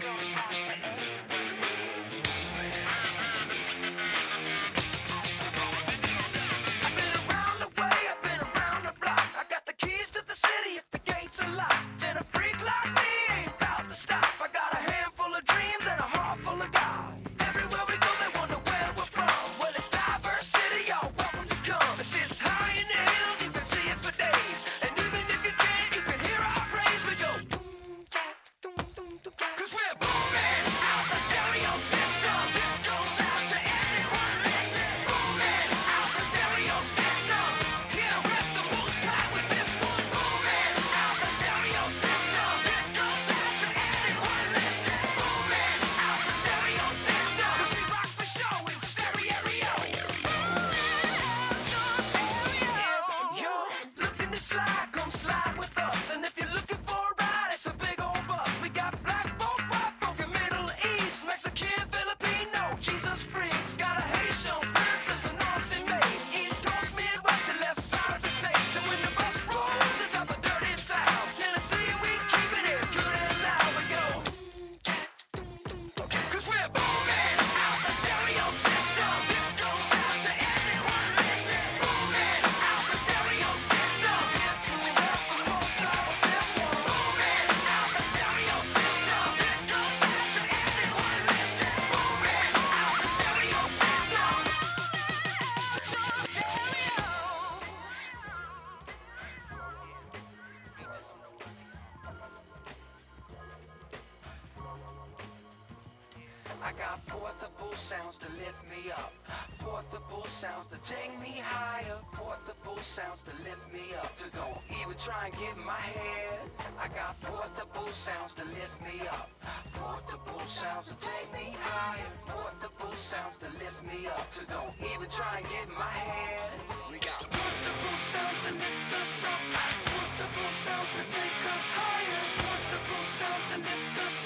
gonna have to end. got portable sounds to lift me up. Portable sounds to take me higher. Portable sounds to lift me up. So don't even try and get in my head. I got portable sounds to lift me up. Portable sounds to take me higher. Portable sounds to lift me up. So don't even try and get in my head. We got portable sounds to lift us up. Portable sounds to take us higher. Portable sounds to lift us up.